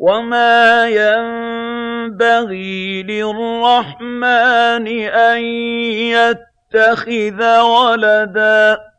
وَمَا يَنبَغِي لِلرَّحْمَٰنِ أَن يَتَّخِذَ وَلَدًا